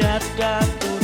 got that